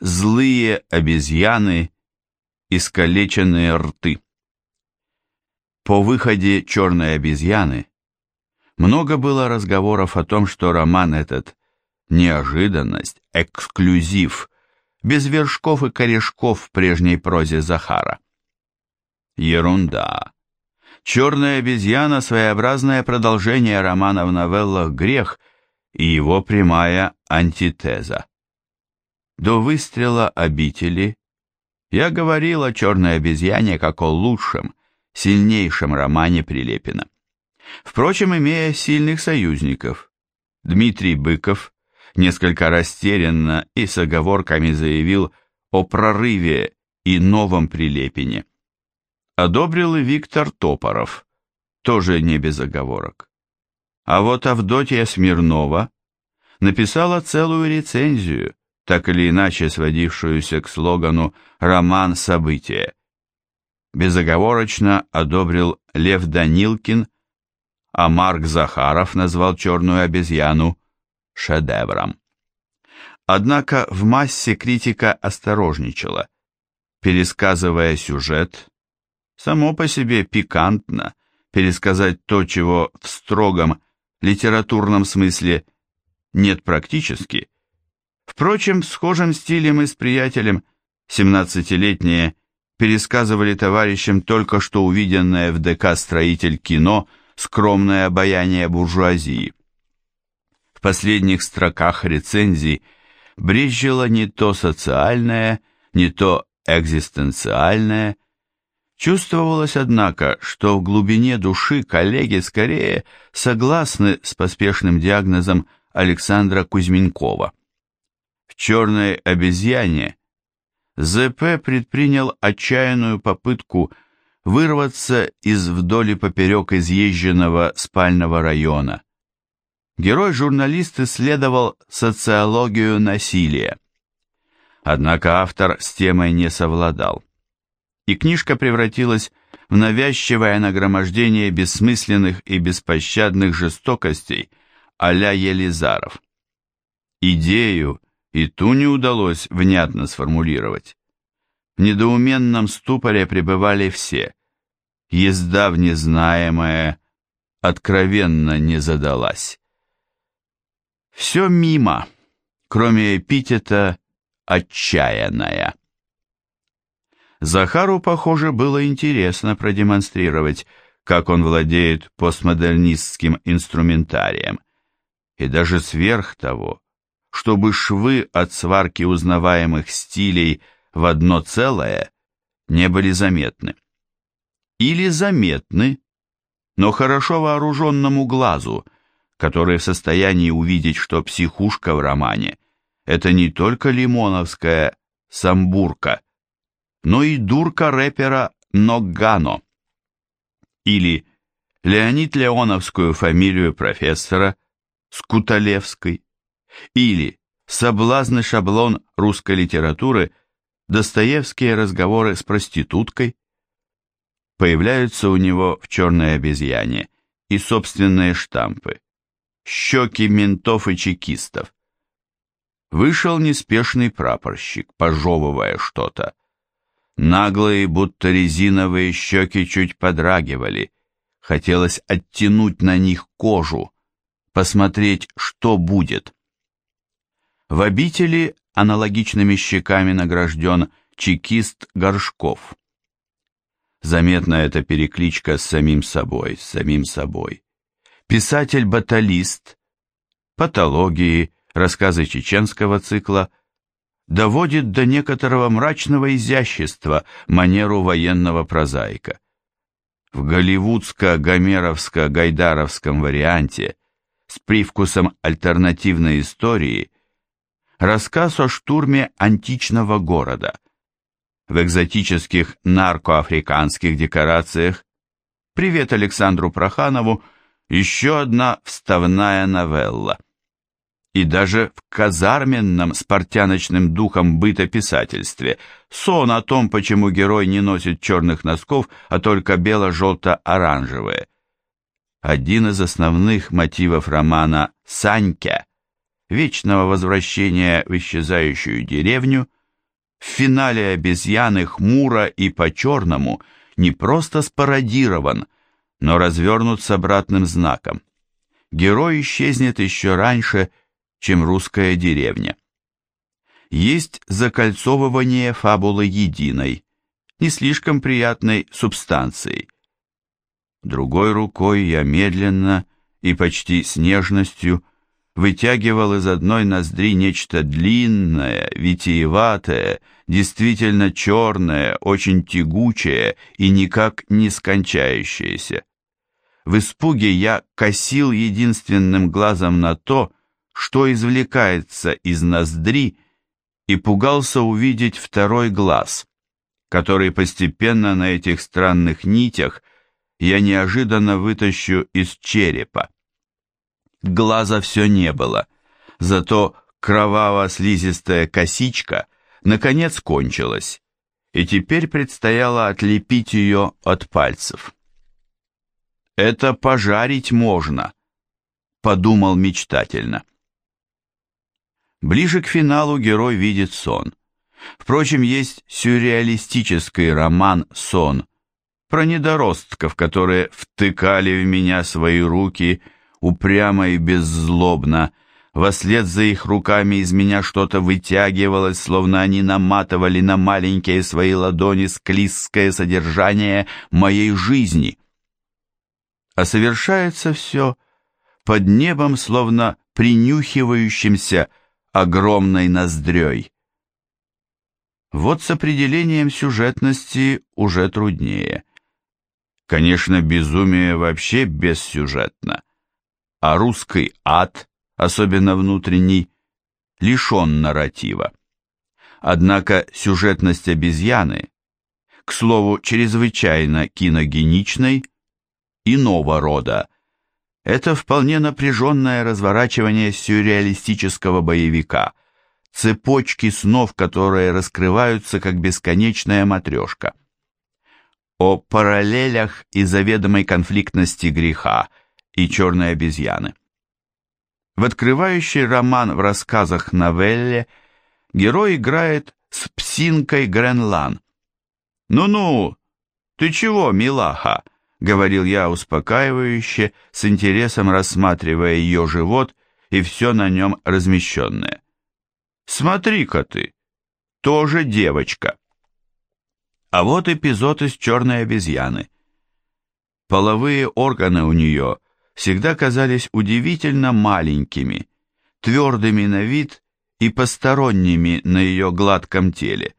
злые обезьяны, искалеченные рты. По выходе «Черной обезьяны» много было разговоров о том, что роман этот – неожиданность, эксклюзив, без вершков и корешков в прежней прозе Захара. Ерунда. «Черная обезьяна» – своеобразное продолжение романа в новеллах «Грех» и его прямая антитеза. До выстрела обители я говорил о «Черной обезьяне» как о лучшем, сильнейшем романе Прилепина. Впрочем, имея сильных союзников, Дмитрий Быков несколько растерянно и с оговорками заявил о прорыве и новом Прилепине. Одобрил и Виктор Топоров, тоже не без оговорок. А вот Авдотья Смирнова написала целую рецензию, так или иначе сводившуюся к слогану «Роман события», безоговорочно одобрил Лев Данилкин, а Марк Захаров назвал «Черную обезьяну» шедевром. Однако в массе критика осторожничала, пересказывая сюжет, само по себе пикантно пересказать то, чего в строгом литературном смысле нет практически. Впрочем, в схожем стиле мы с приятелем, 17-летние, пересказывали товарищам только что увиденное в ДК «Строитель кино» скромное обаяние буржуазии. В последних строках рецензий брезжило не то социальное, не то экзистенциальное. Чувствовалось, однако, что в глубине души коллеги скорее согласны с поспешным диагнозом Александра Кузьменкова. В «Черной обезьяне» ЗП предпринял отчаянную попытку вырваться из вдоль и поперек изъезженного спального района. Герой-журналист исследовал социологию насилия. Однако автор с темой не совладал. И книжка превратилась в навязчивое нагромождение бессмысленных и беспощадных жестокостей а-ля Елизаров. Идею, и ту не удалось внятно сформулировать. В недоуменном ступоре пребывали все. Езда в незнаемое откровенно не задалась. Все мимо, кроме эпитета «отчаянная». Захару, похоже, было интересно продемонстрировать, как он владеет постмодернистским инструментарием, и даже сверх того – чтобы швы от сварки узнаваемых стилей в одно целое не были заметны. Или заметны, но хорошо вооруженному глазу, который в состоянии увидеть, что психушка в романе – это не только лимоновская самбурка, но и дурка рэпера Ноггано. Или Леонид Леоновскую фамилию профессора Скуталевской или соблазн шаблон русской литературы Достоевские разговоры с проституткой. Появляются у него в «Черной обезьяне» и собственные штампы. Щеки ментов и чекистов. Вышел неспешный прапорщик, пожевывая что-то. Наглые, будто резиновые щеки чуть подрагивали. Хотелось оттянуть на них кожу, посмотреть, что будет. В обители аналогичными щеками награжден чекист Горшков. Заметна эта перекличка с самим собой, с самим собой. Писатель-баталист, патологии, рассказы чеченского цикла доводит до некоторого мрачного изящества манеру военного прозаика. В голливудско-гомеровско-гайдаровском варианте с привкусом альтернативной истории – рассказ о штурме античного города. В экзотических наркоафриканских декорациях «Привет Александру Проханову» еще одна вставная новелла. И даже в казарменном спортяночным духом бытописательстве сон о том, почему герой не носит черных носков, а только бело-желто-оранжевые. Один из основных мотивов романа «Санька» вечного возвращения в исчезающую деревню, в финале обезьяны хмуро и по-черному не просто спародирован, но развернут с обратным знаком. Герой исчезнет еще раньше, чем русская деревня. Есть закольцовывание фабулы единой, не слишком приятной субстанцией. Другой рукой я медленно и почти с нежностью вытягивал из одной ноздри нечто длинное, витиеватое, действительно черное, очень тягучее и никак не скончающееся. В испуге я косил единственным глазом на то, что извлекается из ноздри, и пугался увидеть второй глаз, который постепенно на этих странных нитях я неожиданно вытащу из черепа. Глаза все не было, зато кроваво-слизистая косичка наконец кончилась, и теперь предстояло отлепить ее от пальцев. «Это пожарить можно», — подумал мечтательно. Ближе к финалу герой видит сон. Впрочем, есть сюрреалистический роман «Сон» про недоростков, которые втыкали в меня свои руки упрямо и беззлобно, Вослед за их руками из меня что-то вытягивалось, словно они наматывали на маленькие свои ладони склизкое содержание моей жизни. А совершается все под небом, словно принюхивающимся огромной ноздрёй. Вот с определением сюжетности уже труднее. Конечно, безумие вообще бессюжетно, а русский ад, особенно внутренний, лишен нарратива. Однако сюжетность обезьяны, к слову, чрезвычайно киногеничной, иного рода, это вполне напряженное разворачивание сюрреалистического боевика, цепочки снов, которые раскрываются как бесконечная матрешка. О параллелях и заведомой конфликтности греха и черной обезьяны. В открывающий роман в рассказах новелле герой играет с псинкой Гренлан. «Ну-ну, ты чего, милаха?» — говорил я успокаивающе, с интересом рассматривая ее живот и все на нем размещенное. «Смотри-ка ты, тоже девочка». А вот эпизод из «Черной обезьяны». Половые органы у нее всегда казались удивительно маленькими, твердыми на вид и посторонними на ее гладком теле,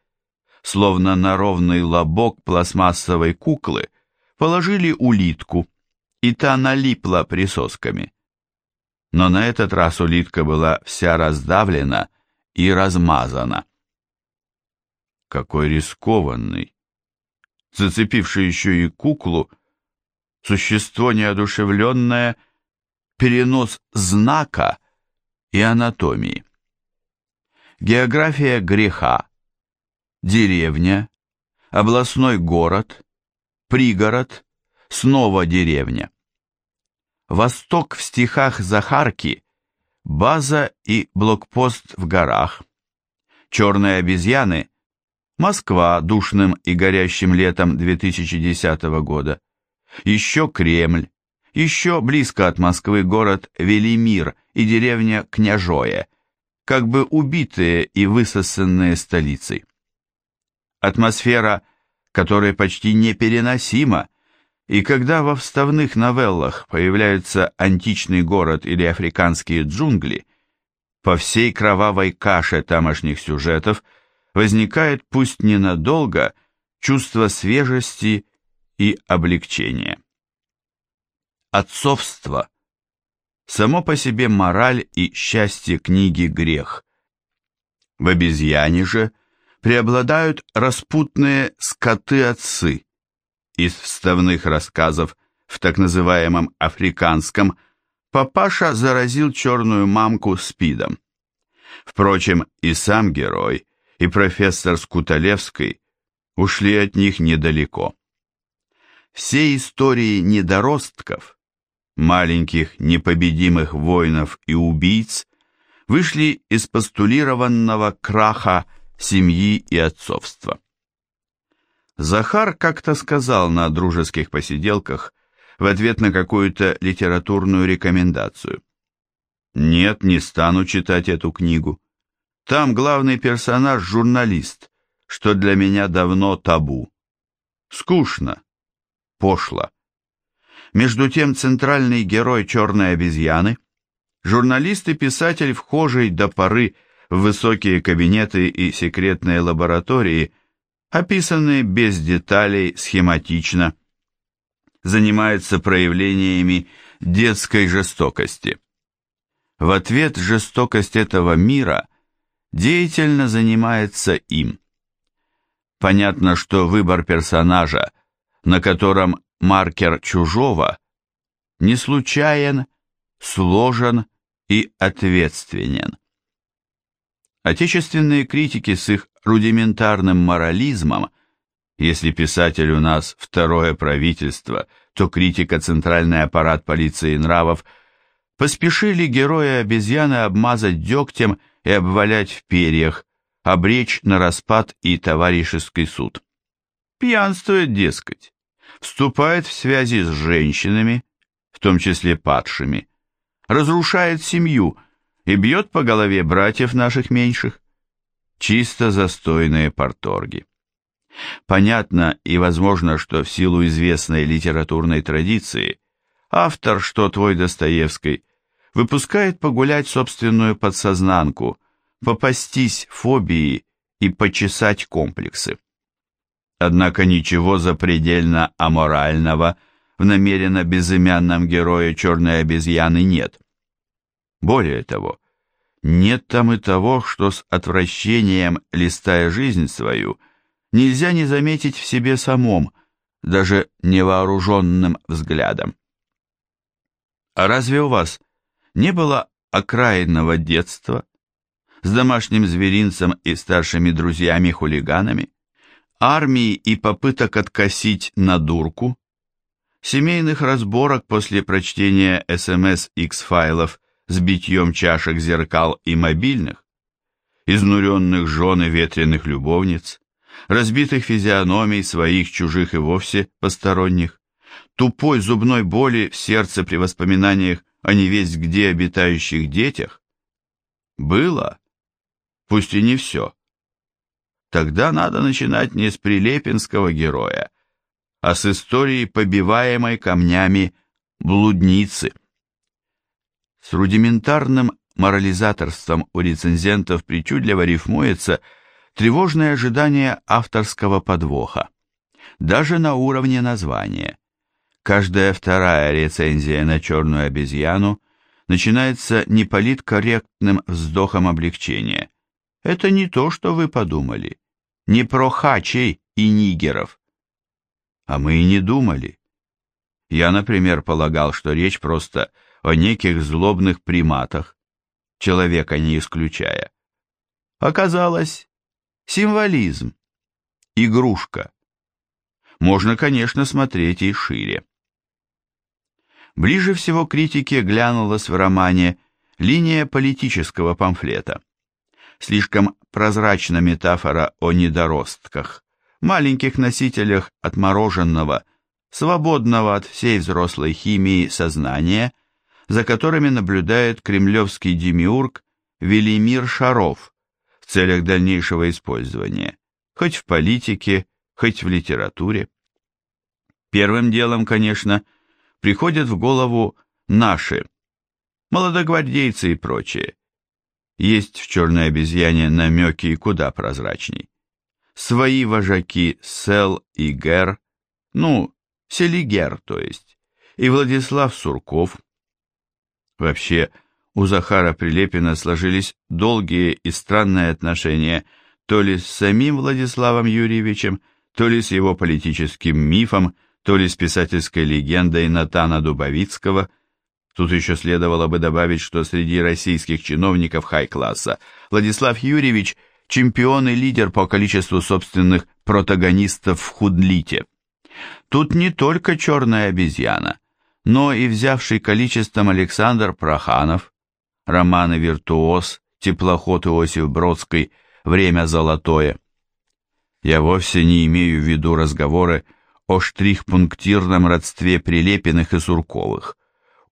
словно на ровный лобок пластмассовой куклы – положили улитку, и та налипла присосками. Но на этот раз улитка была вся раздавлена и размазана. Какой рискованный, зацепивший еще и куклу, существо неодушевленное, перенос знака и анатомии. География греха, деревня, областной город, пригород, снова деревня. Восток в стихах Захарки, база и блокпост в горах. Черные обезьяны, Москва душным и горящим летом 2010 года. Еще Кремль, еще близко от Москвы город Велимир и деревня Княжое, как бы убитые и высосанные столицей. Атмосфера которая почти непереносима, и когда во вставных новеллах появляется античный город или африканские джунгли, по всей кровавой каше тамошних сюжетов возникает пусть ненадолго чувство свежести и облегчения. Отцовство. Само по себе мораль и счастье книги грех. В обезьяне же преобладают распутные скоты-отцы. Из вставных рассказов в так называемом африканском папаша заразил черную мамку спидом. Впрочем, и сам герой, и профессор Скуталевский ушли от них недалеко. Все истории недоростков, маленьких непобедимых воинов и убийц, вышли из постулированного краха семьи и отцовства. Захар как-то сказал на дружеских посиделках в ответ на какую-то литературную рекомендацию. «Нет, не стану читать эту книгу. Там главный персонаж – журналист, что для меня давно табу. Скучно, пошло. Между тем центральный герой «Черной обезьяны» – журналист и писатель, вхожий до поры в высокие кабинеты и секретные лаборатории, описанные без деталей, схематично, занимается проявлениями детской жестокости. В ответ жестокость этого мира деятельно занимается им. Понятно, что выбор персонажа, на котором маркер чужого, не случайен, сложен и ответственен. Отечественные критики с их рудиментарным морализмом, если писатель у нас второе правительство, то критика центральный аппарат полиции нравов, поспешили героя обезьяны обмазать дегтем и обвалять в перьях, обречь на распад и товарищеский суд. Пьянствует, дескать, вступает в связи с женщинами, в том числе падшими, разрушает семью и бьет по голове братьев наших меньших. Чисто застойные порторги. Понятно и возможно, что в силу известной литературной традиции автор, что твой Достоевский, выпускает погулять собственную подсознанку – попастись фобии и почесать комплексы. Однако ничего запредельно аморального в намеренно безымянном герое черной обезьяны нет. Более того, нет там и того, что с отвращением, листая жизнь свою, нельзя не заметить в себе самом, даже невооруженным взглядом. А разве у вас не было окраинного детства, с домашним зверинцем и старшими друзьями-хулиганами, армии и попыток откосить на дурку, семейных разборок после прочтения СМС X-файлов с битьем чашек зеркал и мобильных, изнуренных жен и ветреных любовниц, разбитых физиономий своих, чужих и вовсе посторонних, тупой зубной боли в сердце при воспоминаниях о невесть где обитающих детях? Было пусть и не все. Тогда надо начинать не с прилепинского героя, а с истории побиваемой камнями блудницы. С рудиментарным морализаторством у рецензентов причудливо рифмуется тревожное ожидание авторского подвоха, даже на уровне названия. Каждая вторая рецензия на «Черную обезьяну» начинается неполиткорректным вздохом облегчения – это не то, что вы подумали. Не про хачей и нигеров. А мы и не думали. Я, например, полагал, что речь просто о неких злобных приматах, человека не исключая. Оказалось, символизм, игрушка. Можно, конечно, смотреть и шире. Ближе всего критике глянулась в романе линия политического памфлета слишком прозрачна метафора о недоростках, маленьких носителях отмороженного, свободного от всей взрослой химии сознания, за которыми наблюдает кремлевский демиург Велимир Шаров в целях дальнейшего использования, хоть в политике, хоть в литературе. Первым делом, конечно, приходят в голову наши, молодогвардейцы и прочие, есть в «Черной обезьяне» намеки куда прозрачней. Свои вожаки Сел и Гер, ну, Селигер, то есть, и Владислав Сурков. Вообще, у Захара Прилепина сложились долгие и странные отношения то ли с самим Владиславом Юрьевичем, то ли с его политическим мифом, то ли с писательской легендой Натана Дубовицкого – Тут еще следовало бы добавить, что среди российских чиновников хай-класса Владислав Юрьевич – чемпион и лидер по количеству собственных протагонистов в худлите. Тут не только черная обезьяна, но и взявший количеством Александр Проханов, романы «Виртуоз», «Теплоход» Иосиф Бродский, время золотое. Я вовсе не имею в виду разговоры о штрих-пунктирном родстве Прилепиных и Сурковых.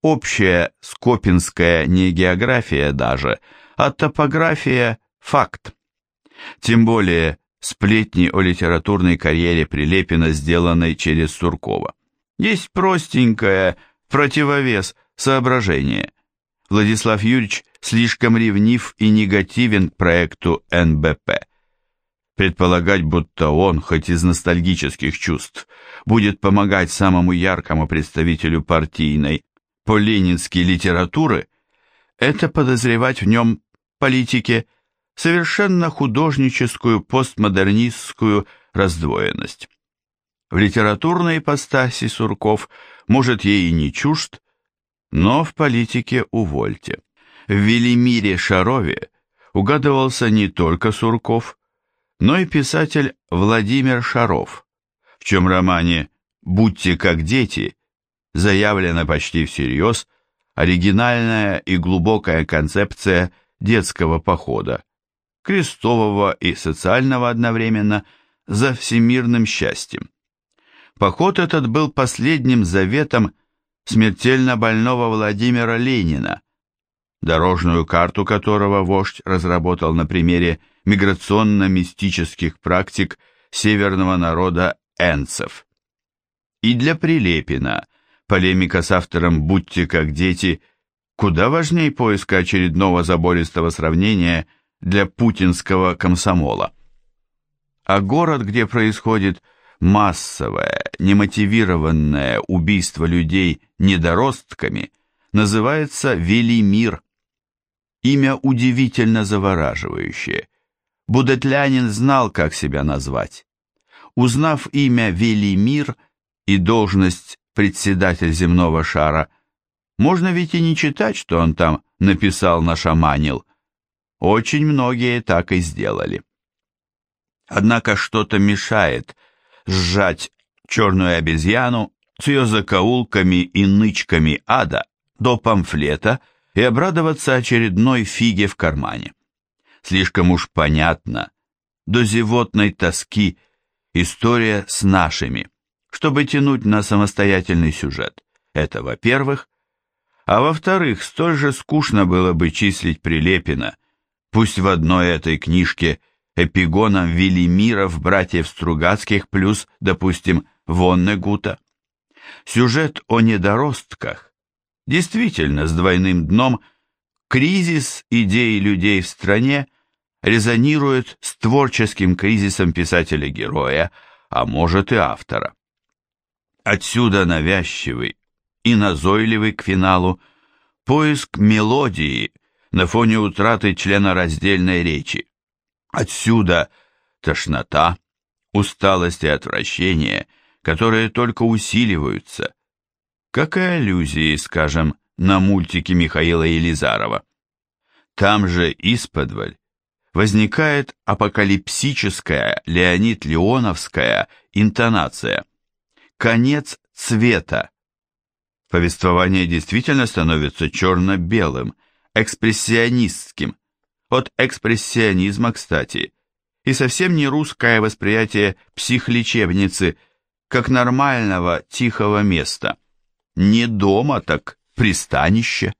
Общая скопинская не география даже, а топография – факт. Тем более сплетни о литературной карьере Прилепина, сделанной через Суркова. Есть простенькое противовес соображение. Владислав Юрьевич слишком ревнив и негативен к проекту НБП. Предполагать, будто он, хоть из ностальгических чувств, будет помогать самому яркому представителю партийной, по-ленински литературы, это подозревать в нем политике совершенно художническую постмодернистскую раздвоенность. В литературной ипостаси Сурков, может, ей и не чужд, но в политике увольте. В Велимире Шарове угадывался не только Сурков, но и писатель Владимир Шаров, в чем романе «Будьте как дети» заявлена почти всерьез оригинальная и глубокая концепция детского похода, крестового и социального одновременно, за всемирным счастьем. Поход этот был последним заветом смертельно больного Владимира Ленина, дорожную карту которого вождь разработал на примере миграционно-мистических практик северного народа энцев. И для Прилепина полемика с автором «Будьте как дети» куда важнее поиска очередного забористого сравнения для путинского комсомола. А город, где происходит массовое, немотивированное убийство людей недоростками, называется Велимир. Имя удивительно завораживающее. Будетлянин знал, как себя назвать. Узнав имя Велимир и должность председатель земного шара, можно ведь и не читать, что он там написал нашаманил. Очень многие так и сделали. Однако что-то мешает сжать черную обезьяну с ее закоулками и нычками ада до памфлета и обрадоваться очередной фиге в кармане. Слишком уж понятно, до зевотной тоски история с нашими, чтобы тянуть на самостоятельный сюжет. Это во-первых. А во-вторых, столь же скучно было бы числить Прилепина, пусть в одной этой книжке эпигоном Велимиров, братьев Стругацких, плюс, допустим, Воннегута. Сюжет о недоростках, действительно с двойным дном, кризис идей людей в стране резонирует с творческим кризисом писателя-героя, а может и автора. Отсюда навязчивый и назойливый к финалу поиск мелодии на фоне утраты члена раздельной речи. Отсюда тошнота, усталость и отвращение, которые только усиливаются, как и аллюзии, скажем, на мультики Михаила Елизарова. Там же исподволь возникает апокалипсическая Леонид Леоновская интонация. Конец цвета. Повествование действительно становится черно-белым, экспрессионистским, от экспрессионизма, кстати, и совсем не русское восприятие психлечебницы как нормального тихого места. Не дома, так пристанище.